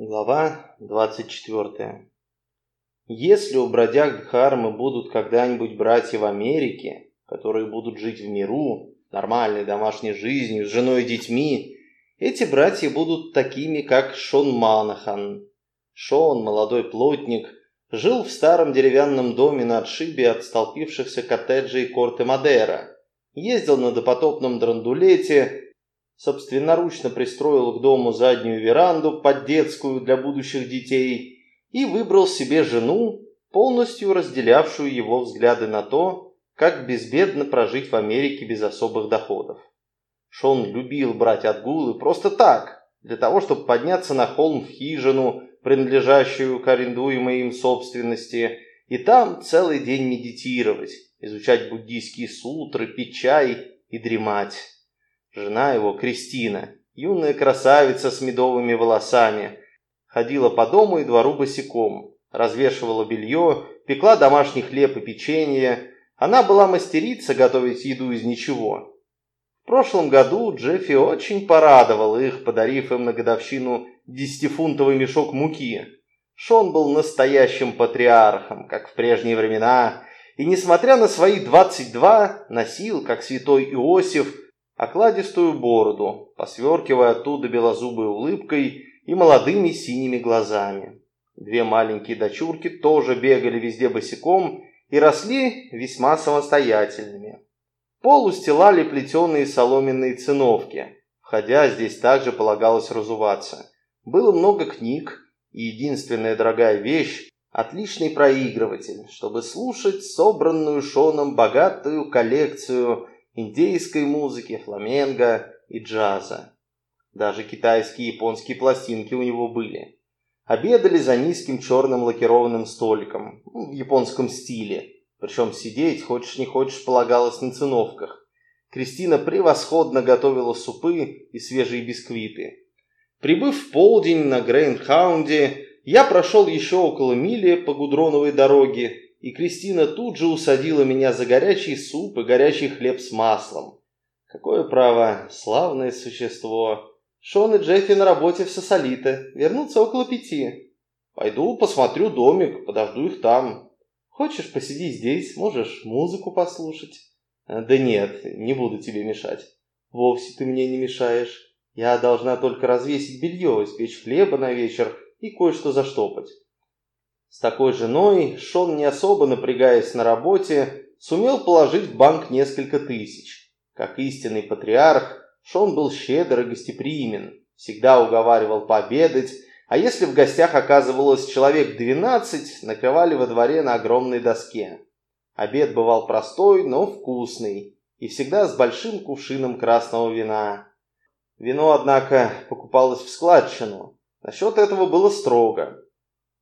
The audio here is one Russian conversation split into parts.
Глава 24. Если у бродяг Дхармы будут когда-нибудь братья в Америке, которые будут жить в миру, нормальной домашней жизнью, с женой и детьми, эти братья будут такими, как Шон Манахан. Шон, молодой плотник, жил в старом деревянном доме на отшибе от столпившихся коттеджей Корте Мадера, ездил на допотопном драндулете, собственноручно пристроил к дому заднюю веранду под детскую для будущих детей и выбрал себе жену, полностью разделявшую его взгляды на то, как безбедно прожить в Америке без особых доходов. Шон любил брать отгулы просто так, для того, чтобы подняться на холм в хижину, принадлежащую к арендуемой им собственности, и там целый день медитировать, изучать буддийские сутры, пить чай и дремать. Жена его, Кристина, юная красавица с медовыми волосами, ходила по дому и двору босиком, развешивала белье, пекла домашний хлеб и печенье. Она была мастерица готовить еду из ничего. В прошлом году Джеффи очень порадовал их, подарив им на годовщину десятифунтовый мешок муки. Шон был настоящим патриархом, как в прежние времена, и, несмотря на свои 22, носил, как святой Иосиф, окладистую бороду, посверкивая оттуда белозубой улыбкой и молодыми синими глазами. Две маленькие дочурки тоже бегали везде босиком и росли весьма самостоятельными. Пол устилали плетеные соломенные циновки. Входя, здесь также полагалось разуваться. Было много книг, и единственная дорогая вещь – отличный проигрыватель, чтобы слушать собранную Шоном богатую коллекцию – индейской музыки, фламенго и джаза. Даже китайские и японские пластинки у него были. Обедали за низким черным лакированным столиком ну, в японском стиле. Причем сидеть, хочешь не хочешь, полагалось на циновках. Кристина превосходно готовила супы и свежие бисквиты. Прибыв в полдень на Грейнхаунде, я прошел еще около мили по Гудроновой дороге и Кристина тут же усадила меня за горячий суп и горячий хлеб с маслом. Какое право, славное существо. Шон и Джеффи на работе в Сосолито, вернутся около пяти. Пойду посмотрю домик, подожду их там. Хочешь, посиди здесь, можешь музыку послушать. Да нет, не буду тебе мешать. Вовсе ты мне не мешаешь. Я должна только развесить белье, испечь хлеба на вечер и кое-что заштопать. С такой женой Шон, не особо напрягаясь на работе, сумел положить в банк несколько тысяч. Как истинный патриарх, Шон был щедр и гостеприимен, всегда уговаривал пообедать, а если в гостях оказывалось человек 12, накрывали во дворе на огромной доске. Обед бывал простой, но вкусный, и всегда с большим кувшином красного вина. Вино, однако, покупалось в складчину. Насчет этого было строго.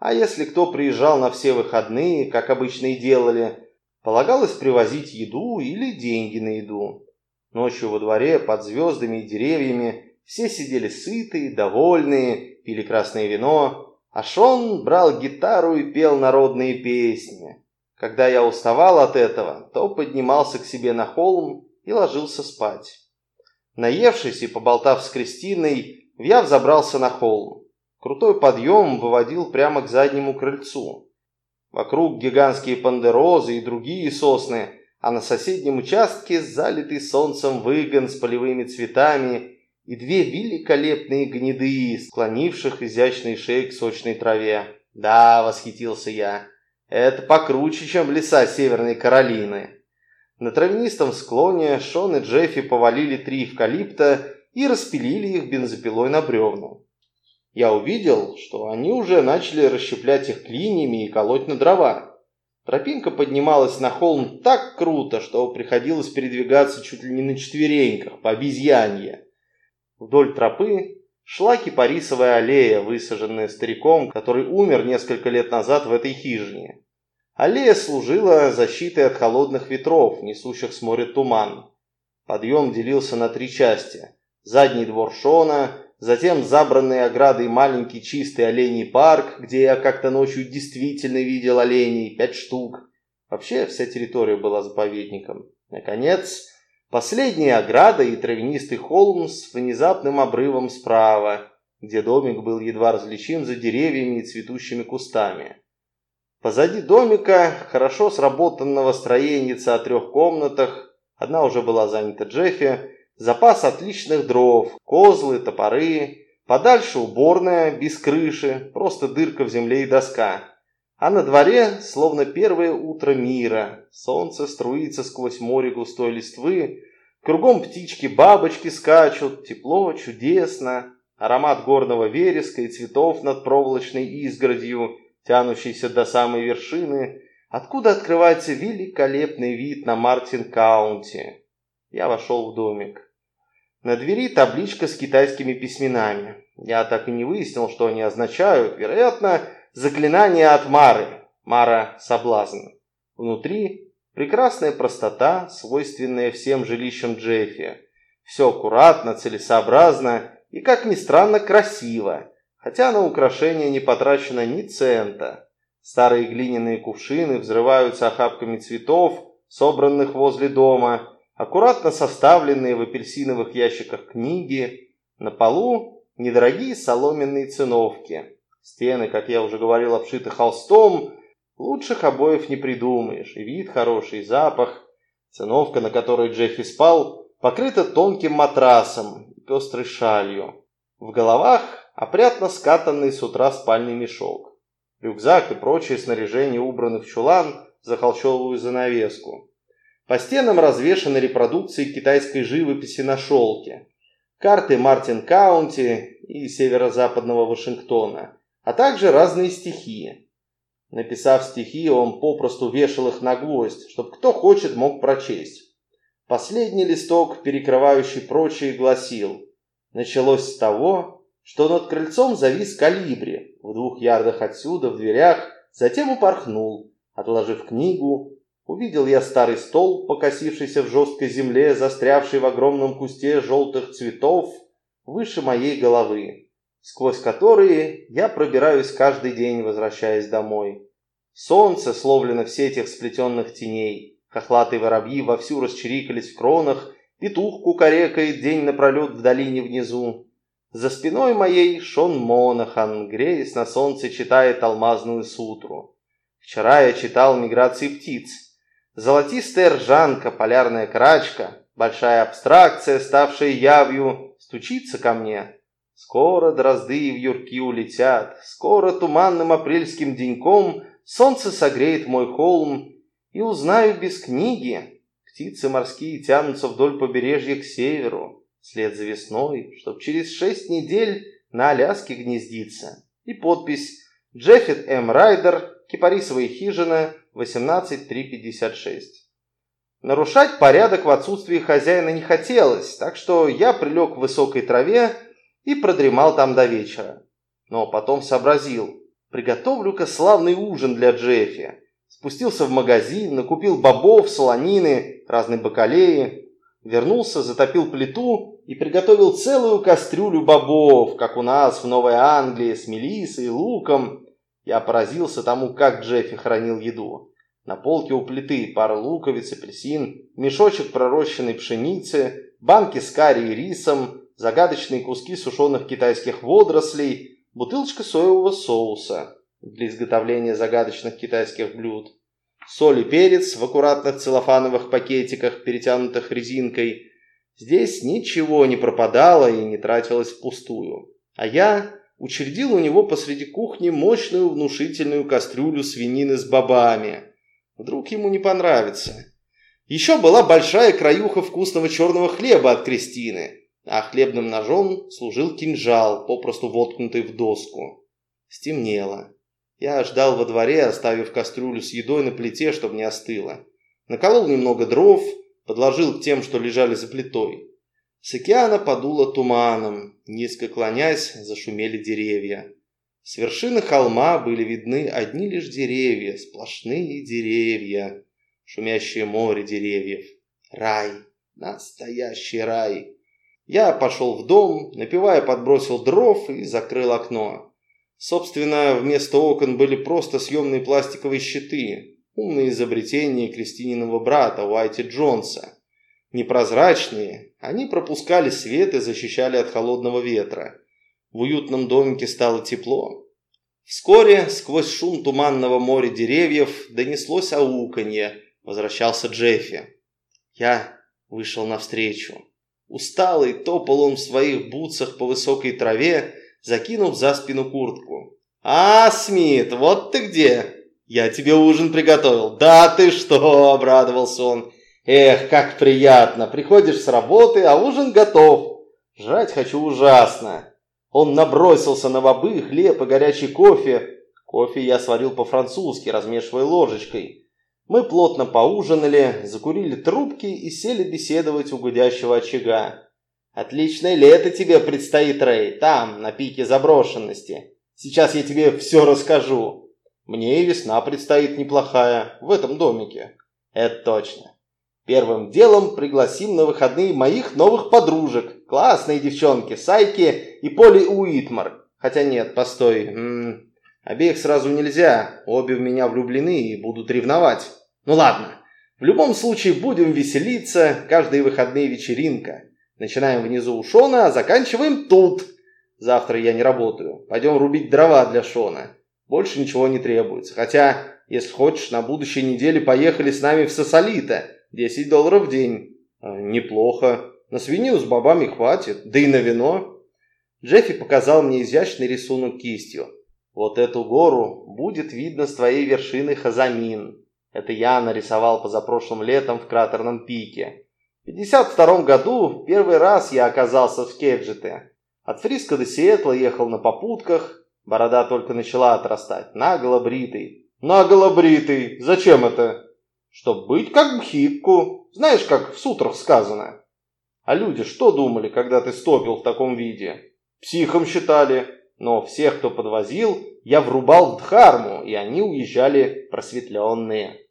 А если кто приезжал на все выходные, как обычно и делали, полагалось привозить еду или деньги на еду. Ночью во дворе под звездами и деревьями все сидели сытые, довольные, пили красное вино, а Шон брал гитару и пел народные песни. Когда я уставал от этого, то поднимался к себе на холм и ложился спать. Наевшись и поболтав с Кристиной, я взобрался на холм. Крутой подъем выводил прямо к заднему крыльцу. Вокруг гигантские пандерозы и другие сосны, а на соседнем участке залитый солнцем выгон с полевыми цветами и две великолепные гнеды, склонивших изящные шеи к сочной траве. Да, восхитился я, это покруче, чем леса Северной Каролины. На травянистом склоне Шон и Джеффи повалили три эвкалипта и распилили их бензопилой на бревну я увидел, что они уже начали расщеплять их клиньями и колоть на дрова. Тропинка поднималась на холм так круто, что приходилось передвигаться чуть ли не на четвереньках, по обезьянье. Вдоль тропы шла кипарисовая аллея, высаженная стариком, который умер несколько лет назад в этой хижине. Аллея служила защитой от холодных ветров, несущих с моря туман. Подъем делился на три части. Задний двор Шона, затем забранный оградой маленький чистый оленей парк, где я как-то ночью действительно видел оленей, пять штук. Вообще вся территория была заповедником. Наконец, последняя ограда и травянистый холм с внезапным обрывом справа. где домик был едва различим за деревьями и цветущими кустами. Позади домика хорошо сработанного строенница о трех комнатах, одна уже была занята Джеффи, запас отличных дров, козлы, топоры, подальше уборная, без крыши, просто дырка в земле и доска. А на дворе, словно первое утро мира, солнце струится сквозь море густой листвы, кругом птички-бабочки скачут, тепло, чудесно, аромат горного вереска и цветов над проволочной изгородью, тянущейся до самой вершины, откуда открывается великолепный вид на Мартин-Каунти. Я вошел в домик. На двери табличка с китайскими письменами. Я так и не выяснил, что они означают. Вероятно, заклинание от Мары. Мара – соблазн. Внутри прекрасная простота, свойственная всем жилищам Джеффи. Все аккуратно, целесообразно и, как ни странно, красиво. Хотя на украшение не потрачено ни цента. Старые глиняные кувшины взрываются охапками цветов, собранных возле дома – аккуратно составленные в апельсиновых ящиках книги, на полу недорогие соломенные циновки. Стены, как я уже говорил, обшиты холстом, лучших обоев не придумаешь, и вид хороший, и запах. Циновка, на которой Джеффи спал, покрыта тонким матрасом и пестрой шалью. В головах опрятно скатанный с утра спальный мешок. Рюкзак и прочее снаряжение убраны в чулан за холщовую занавеску. По стенам развешаны репродукции китайской живописи на шелке, карты Мартин Каунти и северо-западного Вашингтона, а также разные стихи. Написав стихи, он попросту вешал их на гвоздь, чтобы кто хочет мог прочесть. Последний листок, перекрывающий прочие, гласил «Началось с того, что над крыльцом завис калибри в двух ярдах отсюда, в дверях, затем упорхнул, отложив книгу, Увидел я старый стол, покосившийся в жесткой земле, застрявший в огромном кусте желтых цветов выше моей головы, сквозь которые я пробираюсь каждый день, возвращаясь домой. Солнце словлено в сетях сплетенных теней, хохлатые воробьи вовсю расчирикались в кронах, петух кукарекает день напролет в долине внизу. За спиной моей Шон Монахан, греясь на солнце, читает алмазную сутру. Вчера я читал миграции птиц, Золотистая ржанка, полярная крачка, большая абстракция, ставшая явью, стучится ко мне. Скоро дрозды в юрки улетят, скоро туманным апрельским деньком солнце согреет мой холм, и узнаю без книги. Птицы морские тянутся вдоль побережья к северу, вслед за весной, чтоб через шесть недель на Аляске гнездиться. И подпись «Джеффит М. Райдер, Кипарисовая хижина, 18.356. Нарушать порядок в отсутствии хозяина не хотелось, так что я прилег в высокой траве и продремал там до вечера. Но потом сообразил, приготовлю-ка славный ужин для Джеффи. Спустился в магазин, накупил бобов, солонины, разной бакалеи, вернулся, затопил плиту и приготовил целую кастрюлю бобов, как у нас в Новой Англии, с мелиссой, луком я поразился тому, как Джеффи хранил еду. На полке у плиты пара луковиц, апельсин, мешочек пророщенной пшеницы, банки с карри и рисом, загадочные куски сушеных китайских водорослей, бутылочка соевого соуса для изготовления загадочных китайских блюд, соль и перец в аккуратных целлофановых пакетиках, перетянутых резинкой. Здесь ничего не пропадало и не тратилось впустую. А я учредил у него посреди кухни мощную внушительную кастрюлю свинины с бобами. Вдруг ему не понравится. Еще была большая краюха вкусного черного хлеба от Кристины, а хлебным ножом служил кинжал, попросту воткнутый в доску. Стемнело. Я ждал во дворе, оставив кастрюлю с едой на плите, чтобы не остыло. Наколол немного дров, подложил к тем, что лежали за плитой. С океана подуло туманом, низко клонясь, зашумели деревья. С вершины холма были видны одни лишь деревья, сплошные деревья, шумящее море деревьев. Рай, настоящий рай. Я пошел в дом, напивая подбросил дров и закрыл окно. Собственно, вместо окон были просто съемные пластиковые щиты, умные изобретения Кристининого брата Уайти Джонса. Непрозрачные, они пропускали свет и защищали от холодного ветра. В уютном домике стало тепло. Вскоре сквозь шум туманного моря деревьев донеслось ауканье. Возвращался Джеффи. Я вышел навстречу. Усталый топал он в своих бутсах по высокой траве, закинув за спину куртку. «А, Смит, вот ты где! Я тебе ужин приготовил!» «Да ты что!» – обрадовался он. «Эх, как приятно! Приходишь с работы, а ужин готов! Жрать хочу ужасно!» Он набросился на бобы, хлеб и горячий кофе. Кофе я сварил по-французски, размешивая ложечкой. Мы плотно поужинали, закурили трубки и сели беседовать у гудящего очага. «Отличное лето тебе предстоит, Рэй, там, на пике заброшенности. Сейчас я тебе все расскажу. Мне и весна предстоит неплохая, в этом домике». «Это точно. Первым делом пригласим на выходные моих новых подружек. Классные девчонки, Сайки и Поли Уитмар. Хотя нет, постой. М -м, обеих сразу нельзя. Обе в меня влюблены и будут ревновать. Ну ладно. В любом случае будем веселиться. Каждые выходные вечеринка. Начинаем внизу у Шона, а заканчиваем тут. Завтра я не работаю. Пойдем рубить дрова для Шона. Больше ничего не требуется. Хотя, если хочешь, на будущей неделе поехали с нами в Сосолито. 10 долларов в день. А, неплохо. На свинью с бобами хватит. Да и на вино. Джеффи показал мне изящный рисунок кистью. Вот эту гору будет видно с твоей вершины Хазамин. Это я нарисовал позапрошлым летом в кратерном пике. В 52 году первый раз я оказался в Кеджите. От Фриска до Сиэтла ехал на попутках. Борода только начала отрастать. Наголо бритый. Наголо бритый. Зачем это? Чтоб быть как Бхикку. Знаешь, как в сутрах сказано. А люди что думали, когда ты стопил в таком виде? Психом считали. Но всех, кто подвозил, я врубал в Дхарму, и они уезжали просветленные.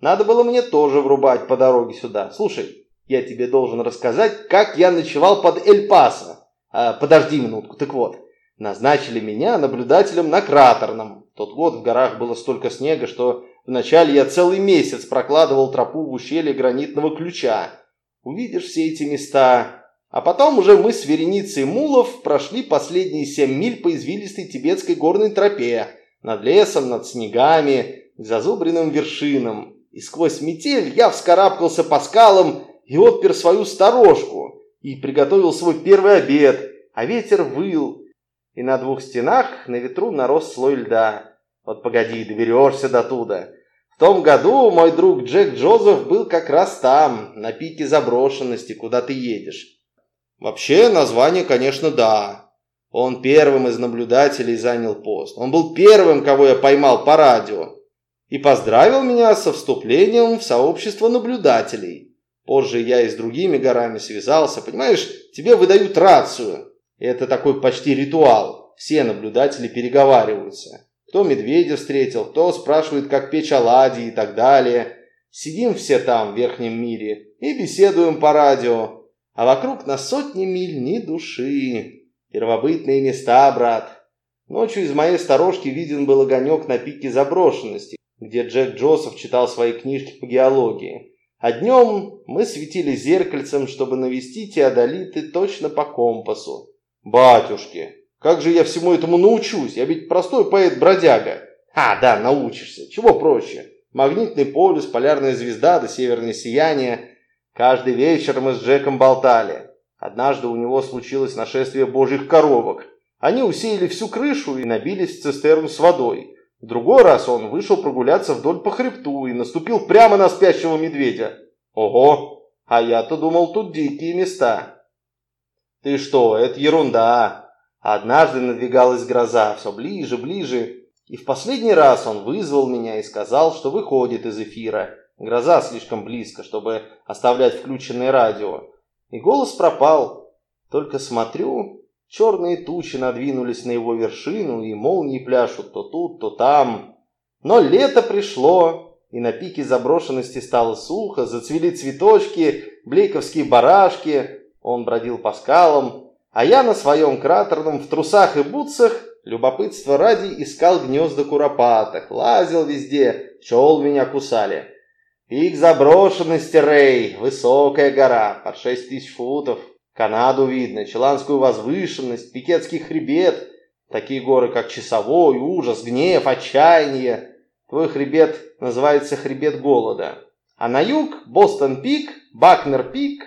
Надо было мне тоже врубать по дороге сюда. Слушай, я тебе должен рассказать, как я ночевал под Эль-Пасо. А, подожди минутку, так вот. Назначили меня наблюдателем на кратерном. В тот год в горах было столько снега, что Вначале я целый месяц прокладывал тропу в ущелье гранитного ключа. Увидишь все эти места. А потом уже мы с вереницей мулов прошли последние семь миль по извилистой тибетской горной тропе. Над лесом, над снегами, к зазубренным вершинам. И сквозь метель я вскарабкался по скалам и отпер свою сторожку. И приготовил свой первый обед. А ветер выл. И на двух стенах на ветру нарос слой льда. Вот погоди, доберешься до туда. В том году мой друг Джек Джозеф был как раз там, на пике заброшенности, куда ты едешь. Вообще, название, конечно, да. Он первым из наблюдателей занял пост. Он был первым, кого я поймал по радио. И поздравил меня со вступлением в сообщество наблюдателей. Позже я и с другими горами связался. Понимаешь, тебе выдают рацию. Это такой почти ритуал. Все наблюдатели переговариваются. Кто медведя встретил, кто спрашивает, как печь оладьи и так далее. Сидим все там, в верхнем мире, и беседуем по радио. А вокруг на сотни миль ни души. Первобытные места, брат. Ночью из моей сторожки виден был огонек на пике заброшенности, где Джек Джозеф читал свои книжки по геологии. А днем мы светили зеркальцем, чтобы навести теодолиты точно по компасу. Батюшки, как же я всему этому научусь? Я ведь простой поэт-бродяга. А, да, научишься. Чего проще? Магнитный полюс, полярная звезда да северное сияние. Каждый вечер мы с Джеком болтали. Однажды у него случилось нашествие божьих коровок. Они усеяли всю крышу и набились в цистерну с водой. В другой раз он вышел прогуляться вдоль по хребту и наступил прямо на спящего медведя. Ого! А я-то думал, тут дикие места. Ты что, это ерунда. Однажды надвигалась гроза, все ближе, ближе, и в последний раз он вызвал меня и сказал, что выходит из эфира. Гроза слишком близко, чтобы оставлять включенное радио. И голос пропал. Только смотрю, черные тучи надвинулись на его вершину, и молнии пляшут то тут, то там. Но лето пришло, и на пике заброшенности стало сухо, зацвели цветочки, блейковские барашки. Он бродил по скалам, а я на своем кратерном в трусах и бутсах любопытство ради искал гнезда куропаток, лазил везде, пчел меня кусали. Пик заброшенности, Рэй, высокая гора, под шесть тысяч футов. Канаду видно, Челанскую возвышенность, Пикетский хребет, такие горы, как Часовой, Ужас, Гнев, Отчаяние. Твой хребет называется хребет голода. А на юг Бостон-Пик, Бакнер-Пик,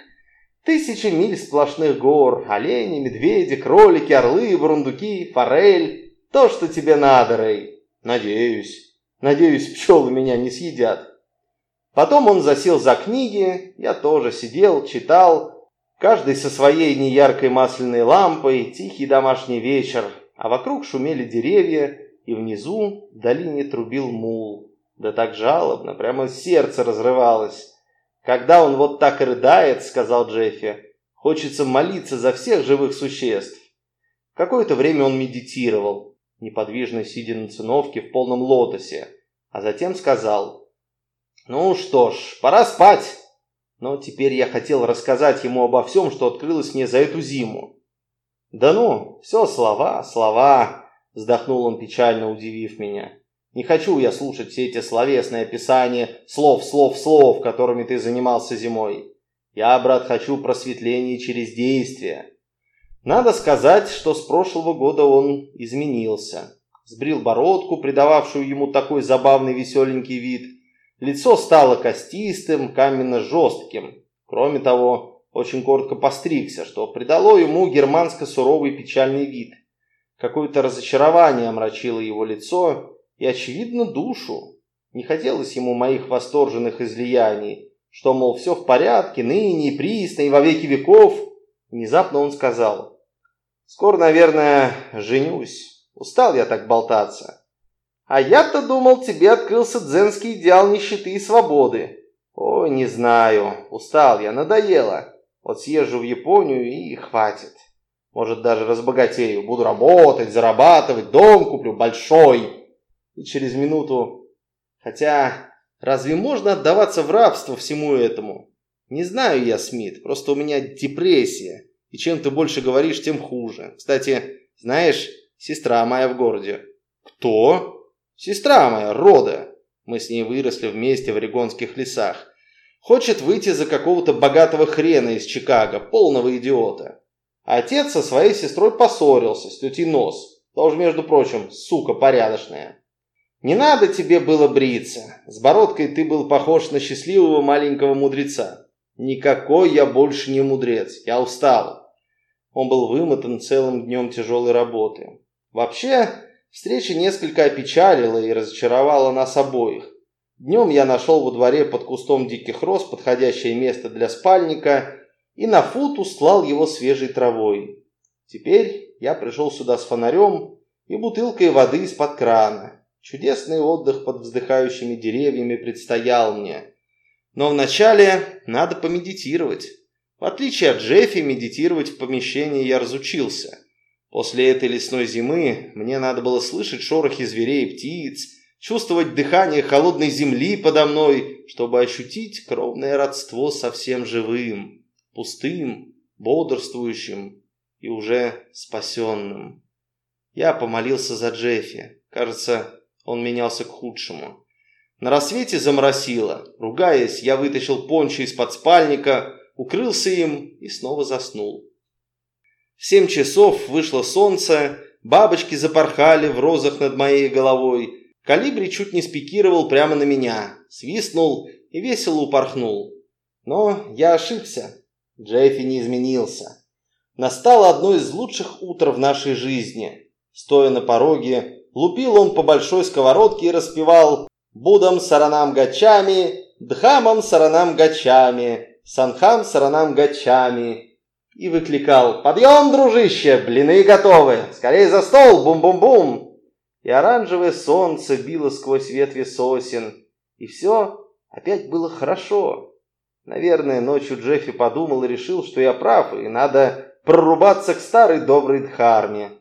тысячи миль сплошных гор, олени, медведи, кролики, орлы, бурундуки, форель. То, что тебе надо, Рэй. Надеюсь. Надеюсь, пчелы меня не съедят. Потом он засел за книги, я тоже сидел, читал, каждый со своей неяркой масляной лампой, тихий домашний вечер, а вокруг шумели деревья, и внизу в долине трубил мул. Да так жалобно, прямо сердце разрывалось. «Когда он вот так рыдает, — сказал Джеффи, — хочется молиться за всех живых существ». Какое-то время он медитировал, неподвижно сидя на циновке в полном лотосе, а затем сказал, «Ну что ж, пора спать». Но теперь я хотел рассказать ему обо всем, что открылось мне за эту зиму. «Да ну, все слова, слова», — вздохнул он печально, удивив меня. Не хочу я слушать все эти словесные описания слов, слов, слов, которыми ты занимался зимой. Я, брат, хочу просветления через действие. Надо сказать, что с прошлого года он изменился. Сбрил бородку, придававшую ему такой забавный веселенький вид. Лицо стало костистым, каменно-жестким. Кроме того, очень коротко постригся, что придало ему германско-суровый печальный вид. Какое-то разочарование омрачило его лицо, и, очевидно, душу. Не хотелось ему моих восторженных излияний, что, мол, все в порядке, ныне и и во веки веков. Внезапно он сказал, «Скоро, наверное, женюсь. Устал я так болтаться. А я-то думал, тебе открылся дзенский идеал нищеты и свободы. Ой, не знаю, устал я, надоело. Вот съезжу в Японию и хватит. Может, даже разбогатею, буду работать, зарабатывать, дом куплю большой» и через минуту... Хотя, разве можно отдаваться в рабство всему этому? Не знаю я, Смит, просто у меня депрессия. И чем ты больше говоришь, тем хуже. Кстати, знаешь, сестра моя в городе. Кто? Сестра моя, Рода. Мы с ней выросли вместе в Орегонских лесах. Хочет выйти за какого-то богатого хрена из Чикаго, полного идиота. Отец со своей сестрой поссорился с тетей Нос. Тоже, между прочим, сука порядочная. Не надо тебе было бриться. С бородкой ты был похож на счастливого маленького мудреца. Никакой я больше не мудрец. Я устал. Он был вымотан целым днем тяжелой работы. Вообще, встреча несколько опечалила и разочаровала нас обоих. Днем я нашел во дворе под кустом диких роз подходящее место для спальника и на фут устлал его свежей травой. Теперь я пришел сюда с фонарем и бутылкой воды из-под крана. Чудесный отдых под вздыхающими деревьями предстоял мне. Но вначале надо помедитировать. В отличие от Джеффи, медитировать в помещении я разучился. После этой лесной зимы мне надо было слышать шорохи зверей и птиц, чувствовать дыхание холодной земли подо мной, чтобы ощутить кровное родство со всем живым, пустым, бодрствующим и уже спасенным. Я помолился за Джеффи. Кажется, он менялся к худшему. На рассвете заморосило. Ругаясь, я вытащил пончо из-под спальника, укрылся им и снова заснул. В семь часов вышло солнце, бабочки запорхали в розах над моей головой. Калибри чуть не спикировал прямо на меня, свистнул и весело упорхнул. Но я ошибся. Джеффи не изменился. Настало одно из лучших утр в нашей жизни. Стоя на пороге, Лупил он по большой сковородке и распевал «Будам саранам гачами, дхамам саранам гачами, санхам саранам гачами». И выкликал «Подъем, дружище, блины готовы! Скорее за стол, бум-бум-бум!» И оранжевое солнце било сквозь ветви сосен. И все опять было хорошо. Наверное, ночью Джеффи подумал и решил, что я прав, и надо прорубаться к старой доброй Дхарме.